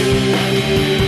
of